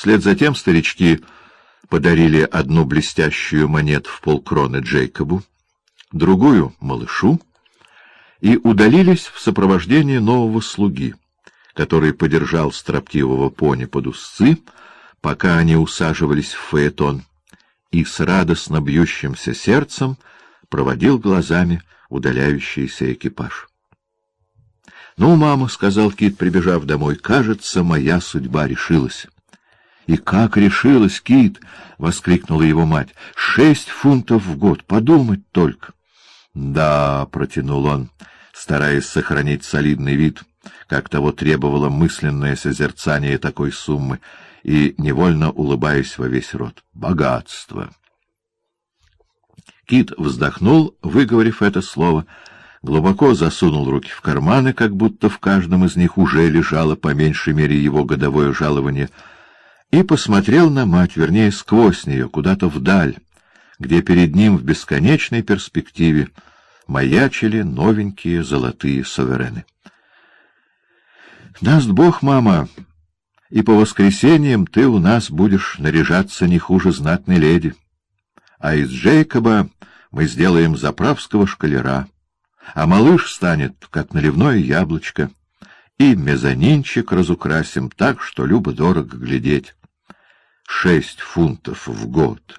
Вслед за тем старички подарили одну блестящую монету в полкроны Джейкобу, другую — малышу, и удалились в сопровождении нового слуги, который подержал строптивого пони под узцы, пока они усаживались в фаэтон, и с радостно бьющимся сердцем проводил глазами удаляющийся экипаж. — Ну, мама, — сказал Кит, прибежав домой, — кажется, моя судьба решилась. — И как решилась, Кит? — воскликнула его мать. — Шесть фунтов в год, подумать только. — Да, — протянул он, стараясь сохранить солидный вид, как того требовало мысленное созерцание такой суммы, и невольно улыбаясь во весь рот. — Богатство! Кит вздохнул, выговорив это слово, глубоко засунул руки в карманы, как будто в каждом из них уже лежало по меньшей мере его годовое жалование, и посмотрел на мать, вернее, сквозь нее, куда-то вдаль, где перед ним в бесконечной перспективе маячили новенькие золотые суверены. «Даст Бог, мама, и по воскресеньям ты у нас будешь наряжаться не хуже знатной леди, а из Джейкоба мы сделаем заправского шкалера, а малыш станет, как наливное яблочко, и мезонинчик разукрасим так, что любо-дорого глядеть. Шесть фунтов в год.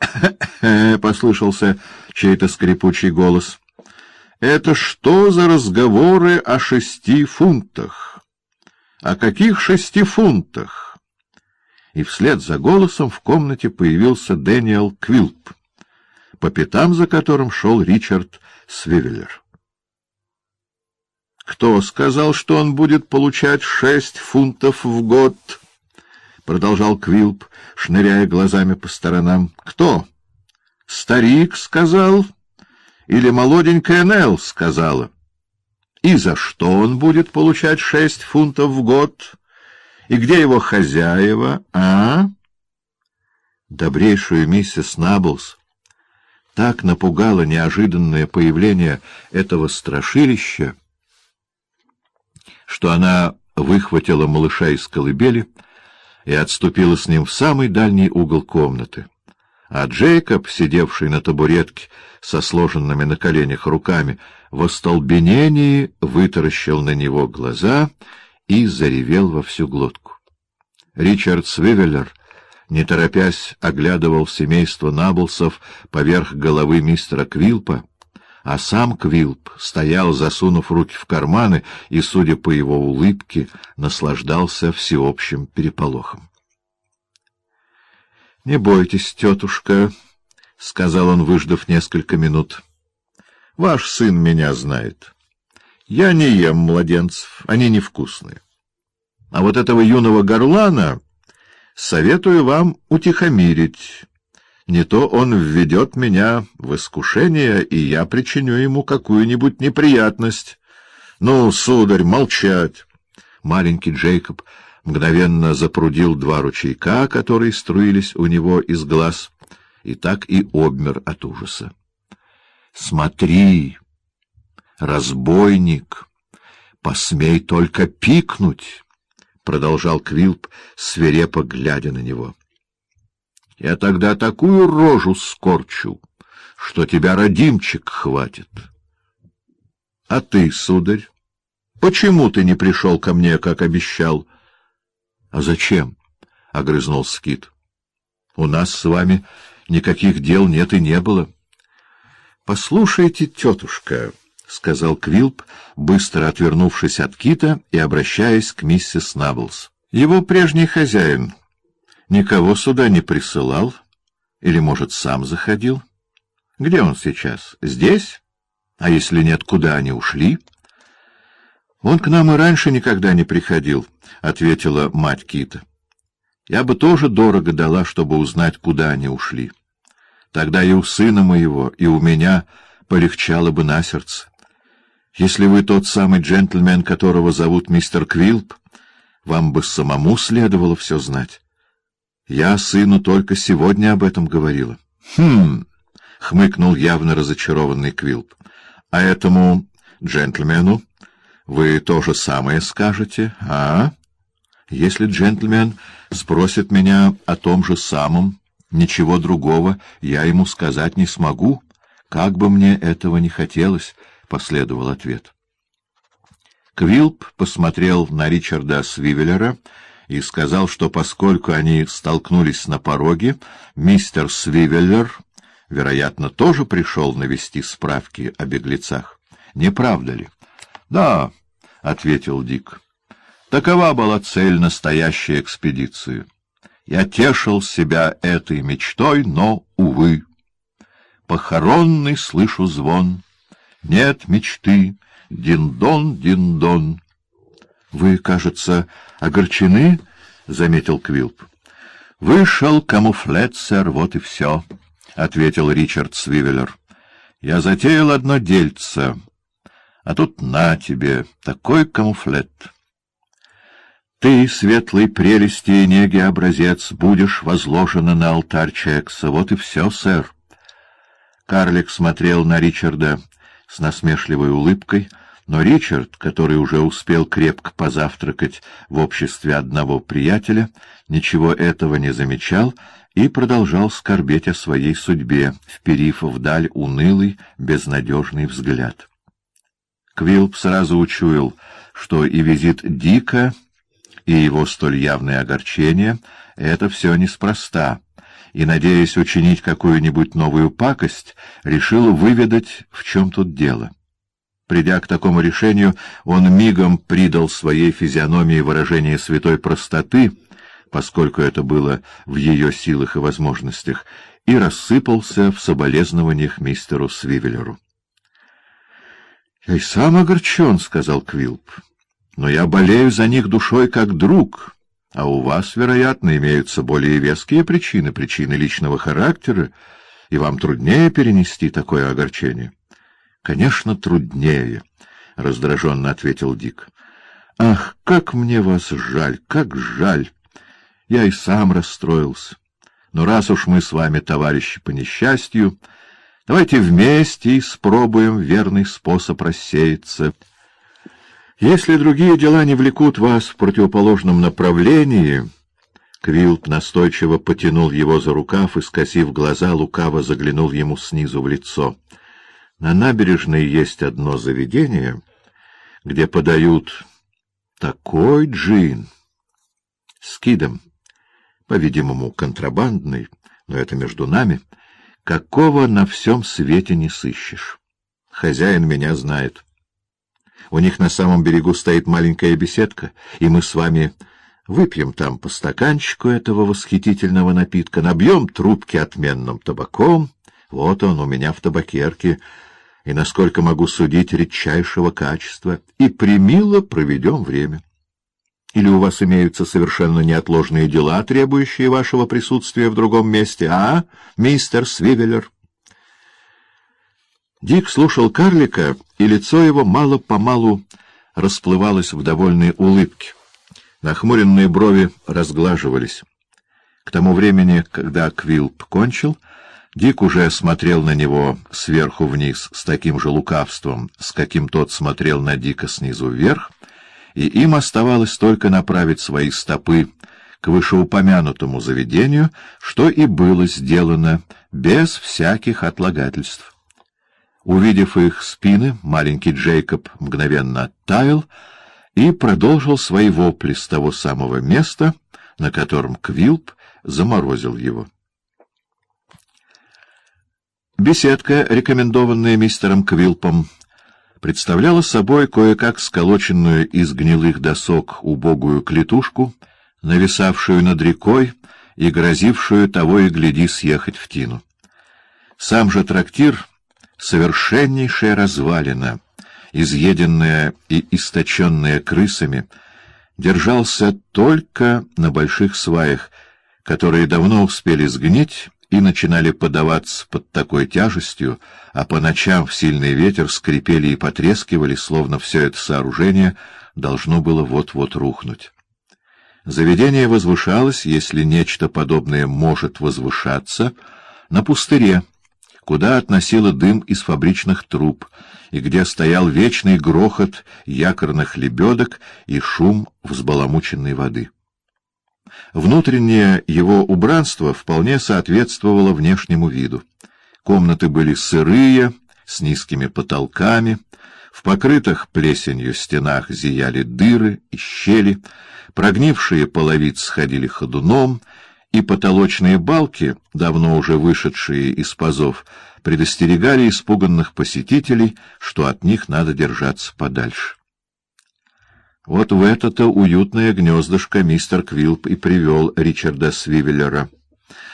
— послышался чей-то скрипучий голос. — Это что за разговоры о шести фунтах? — О каких шести фунтах? И вслед за голосом в комнате появился Дэниел Квилп по пятам за которым шел Ричард Свивеллер. «Кто сказал, что он будет получать шесть фунтов в год?» — продолжал Квилп, шныряя глазами по сторонам. «Кто? Старик сказал? Или молоденькая Нелл сказала? И за что он будет получать шесть фунтов в год? И где его хозяева, а?» Добрейшую миссис Наблс так напугало неожиданное появление этого страшилища, что она выхватила малыша из колыбели и отступила с ним в самый дальний угол комнаты. А Джейкоб, сидевший на табуретке со сложенными на коленях руками, в остолбенении вытаращил на него глаза и заревел во всю глотку. Ричард Свивеллер не торопясь, оглядывал семейство Наблсов поверх головы мистера Квилпа, а сам Квилп стоял, засунув руки в карманы, и, судя по его улыбке, наслаждался всеобщим переполохом. — Не бойтесь, тетушка, — сказал он, выждав несколько минут. — Ваш сын меня знает. Я не ем младенцев, они невкусные. А вот этого юного горлана советую вам утихомирить. Не то он введет меня в искушение, и я причиню ему какую-нибудь неприятность. Ну, сударь, молчать! Маленький Джейкоб мгновенно запрудил два ручейка, которые струились у него из глаз, и так и обмер от ужаса. — Смотри, разбойник, посмей только пикнуть! продолжал Квилп, свирепо глядя на него. — Я тогда такую рожу скорчу, что тебя родимчик хватит. — А ты, сударь, почему ты не пришел ко мне, как обещал? — А зачем? — огрызнулся Кит. — У нас с вами никаких дел нет и не было. — Послушайте, тетушка... — сказал Квилп, быстро отвернувшись от кита и обращаясь к миссис Наблс. — Его прежний хозяин никого сюда не присылал? Или, может, сам заходил? Где он сейчас? Здесь? А если нет, куда они ушли? — Он к нам и раньше никогда не приходил, — ответила мать кита. — Я бы тоже дорого дала, чтобы узнать, куда они ушли. Тогда и у сына моего, и у меня полегчало бы на сердце. Если вы тот самый джентльмен, которого зовут мистер Квилп, вам бы самому следовало все знать. Я сыну только сегодня об этом говорила. — Хм! — хмыкнул явно разочарованный Квилп. — А этому джентльмену вы то же самое скажете, а? Если джентльмен спросит меня о том же самом, ничего другого я ему сказать не смогу. Как бы мне этого не хотелось, — последовал ответ. Квилп посмотрел на Ричарда Свивеллера и сказал, что поскольку они столкнулись на пороге, мистер Свивеллер, вероятно, тоже пришел навести справки о беглецах. Не правда ли? — Да, — ответил Дик. — Такова была цель настоящей экспедиции. Я тешил себя этой мечтой, но, увы, похоронный слышу звон. Нет мечты, дин-дон, дин-дон. — Вы, кажется, огорчены? — заметил Квилп. — Вышел камуфлет, сэр, вот и все, — ответил Ричард Свивеллер. — Я затеял одно дельце, а тут на тебе такой камуфлет. Ты, светлой прелести и неги образец, будешь возложена на алтарь Чекса. Вот и все, сэр. Карлик смотрел на Ричарда с насмешливой улыбкой, но Ричард, который уже успел крепко позавтракать в обществе одного приятеля, ничего этого не замечал и продолжал скорбеть о своей судьбе, вперив вдаль унылый, безнадежный взгляд. Квилп сразу учуял, что и визит Дика и его столь явное огорчение — это все неспроста, и, надеясь учинить какую-нибудь новую пакость, решил выведать, в чем тут дело. Придя к такому решению, он мигом придал своей физиономии выражение святой простоты, поскольку это было в ее силах и возможностях, и рассыпался в соболезнованиях мистеру Свивеллеру. — Я и сам огорчен, — сказал Квилп но я болею за них душой как друг, а у вас, вероятно, имеются более веские причины, причины личного характера, и вам труднее перенести такое огорчение. — Конечно, труднее, — раздраженно ответил Дик. — Ах, как мне вас жаль, как жаль! Я и сам расстроился. Но раз уж мы с вами товарищи по несчастью, давайте вместе испробуем верный способ рассеяться — если другие дела не влекут вас в противоположном направлении... Квилп настойчиво потянул его за рукав и, скосив глаза, лукаво заглянул ему снизу в лицо. На набережной есть одно заведение, где подают такой джин с кидом, по-видимому, контрабандный, но это между нами, какого на всем свете не сыщешь. Хозяин меня знает. У них на самом берегу стоит маленькая беседка, и мы с вами выпьем там по стаканчику этого восхитительного напитка, набьем трубки отменным табаком. Вот он у меня в табакерке, и, насколько могу судить, редчайшего качества, и примило проведем время. Или у вас имеются совершенно неотложные дела, требующие вашего присутствия в другом месте, а, мистер Свивеллер? Дик слушал карлика, и лицо его мало-помалу расплывалось в довольной улыбке. Нахмуренные брови разглаживались. К тому времени, когда Квилп кончил, Дик уже смотрел на него сверху вниз с таким же лукавством, с каким тот смотрел на Дика снизу вверх, и им оставалось только направить свои стопы к вышеупомянутому заведению, что и было сделано без всяких отлагательств. Увидев их спины, маленький Джейкоб мгновенно оттаял и продолжил свои вопли с того самого места, на котором Квилп заморозил его. Беседка, рекомендованная мистером Квилпом, представляла собой кое-как сколоченную из гнилых досок убогую клетушку, нависавшую над рекой и грозившую того и гляди съехать в тину. Сам же трактир совершеннейшая развалина, изъеденная и источенная крысами, держался только на больших сваях, которые давно успели сгнить и начинали подаваться под такой тяжестью, а по ночам в сильный ветер скрипели и потрескивали, словно все это сооружение должно было вот-вот рухнуть. Заведение возвышалось, если нечто подобное может возвышаться, на пустыре, куда относило дым из фабричных труб, и где стоял вечный грохот якорных лебедок и шум взбаламученной воды. Внутреннее его убранство вполне соответствовало внешнему виду. Комнаты были сырые, с низкими потолками, в покрытых плесенью стенах зияли дыры и щели, прогнившие половицы сходили ходуном, и потолочные балки, давно уже вышедшие из пазов, предостерегали испуганных посетителей, что от них надо держаться подальше. Вот в это-то уютное гнездышко мистер Квилп и привел Ричарда Свивеллера,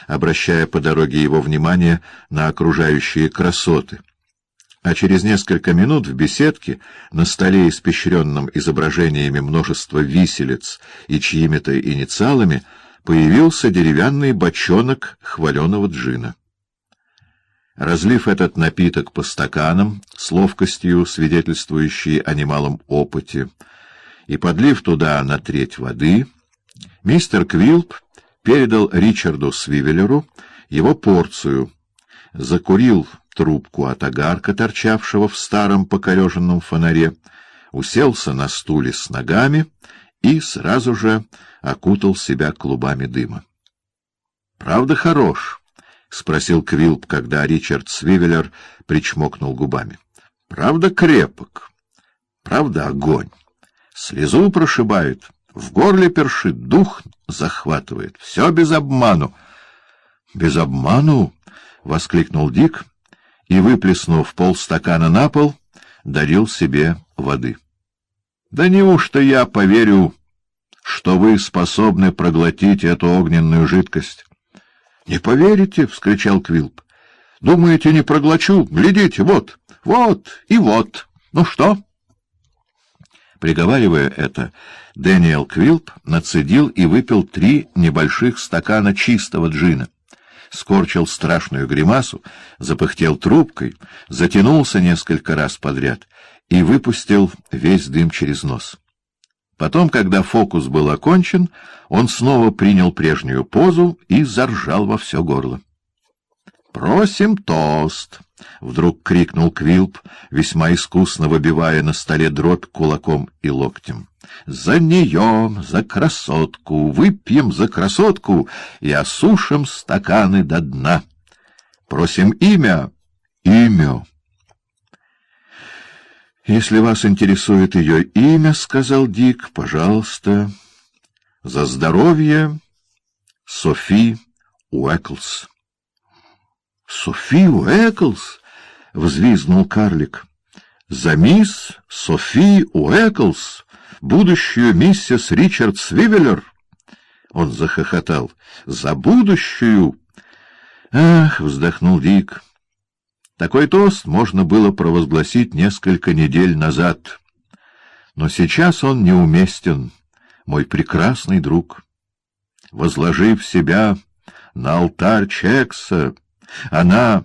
обращая по дороге его внимание на окружающие красоты. А через несколько минут в беседке, на столе, испещренном изображениями множества виселиц и чьими-то инициалами, появился деревянный бочонок хваленого джина. Разлив этот напиток по стаканам, с ловкостью, свидетельствующей о немалом опыте, и, подлив туда на треть воды, мистер Квилп передал Ричарду Свивеллеру его порцию, закурил трубку от огарка, торчавшего в старом покореженном фонаре, уселся на стуле с ногами и сразу же окутал себя клубами дыма. — Правда хорош? — спросил Квилп, когда Ричард Свивеллер причмокнул губами. — Правда крепок? Правда огонь? Слезу прошибает, в горле першит, дух захватывает. Все без обману. — Без обману? — воскликнул Дик и, выплеснув полстакана на пол, дарил себе воды. — Да неужто я поверю, что вы способны проглотить эту огненную жидкость? — Не поверите? — вскричал Квилп. — Думаете, не проглочу? Глядите, вот, вот и вот. Ну что? — Приговаривая это, Дэниел Квилп нацедил и выпил три небольших стакана чистого джина. Скорчил страшную гримасу, запыхтел трубкой, затянулся несколько раз подряд и выпустил весь дым через нос. Потом, когда фокус был окончен, он снова принял прежнюю позу и заржал во все горло. «Просим тост!» — вдруг крикнул Квилп, весьма искусно выбивая на столе дробь кулаком и локтем. «За нее, за красотку! Выпьем за красотку и осушим стаканы до дна! Просим имя! Имя!» «Если вас интересует ее имя, — сказал Дик, — пожалуйста, за здоровье Софи Уэклс». Софию Эклс! — взвизгнул карлик. — За мисс Софи Уэклс, будущую миссис Ричард Свивеллер! Он захохотал. — За будущую! — Ах! — вздохнул Дик. Такой тост можно было провозгласить несколько недель назад. Но сейчас он неуместен, мой прекрасный друг. Возложив себя на алтарь Чекса, она...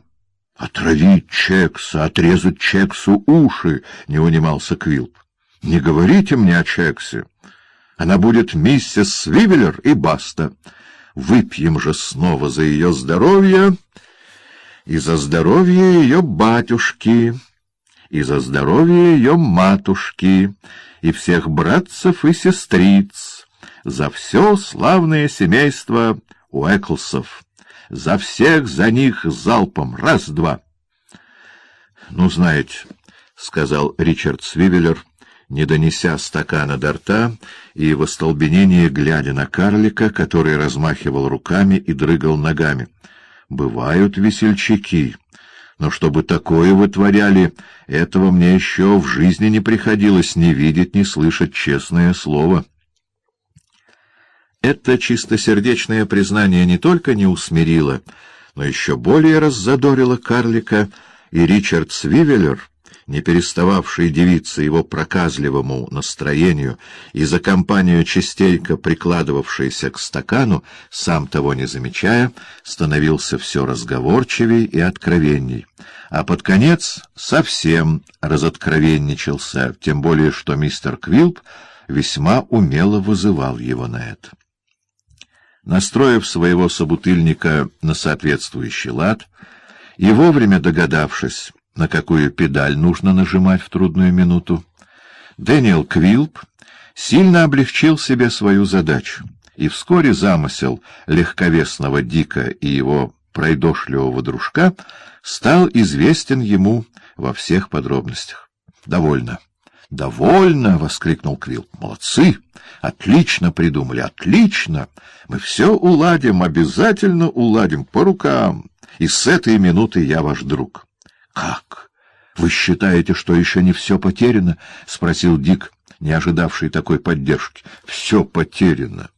Отравить Чекса, отрезать Чексу уши, — не унимался Квилп. Не говорите мне о Чексе. Она будет миссис Свивеллер и баста. Выпьем же снова за ее здоровье и за здоровье ее батюшки, и за здоровье ее матушки, и всех братцев и сестриц, за все славное семейство Уэклсов за всех за них залпом. Раз-два. — Ну, знаете, — сказал Ричард Свивеллер, не донеся стакана до рта и в остолбенении глядя на карлика, который размахивал руками и дрыгал ногами. — Бывают весельчаки, но чтобы такое вытворяли, этого мне еще в жизни не приходилось ни видеть, ни слышать честное слово. — это чистосердечное признание не только не усмирило, но еще более раззадорило карлика, и Ричард Свивеллер, не перестававший дивиться его проказливому настроению и за компанию частейко прикладывавшийся к стакану, сам того не замечая, становился все разговорчивей и откровенней, а под конец совсем разоткровенничался, тем более что мистер Квилп весьма умело вызывал его на это. Настроив своего собутыльника на соответствующий лад и вовремя догадавшись, на какую педаль нужно нажимать в трудную минуту, Дэниел Квилп сильно облегчил себе свою задачу и вскоре замысел легковесного Дика и его пройдошливого дружка стал известен ему во всех подробностях. «Довольно». «Довольно!» — воскликнул Квилл. «Молодцы! Отлично придумали! Отлично! Мы все уладим, обязательно уладим, по рукам! И с этой минуты я ваш друг!» «Как? Вы считаете, что еще не все потеряно?» — спросил Дик, не ожидавший такой поддержки. «Все потеряно!»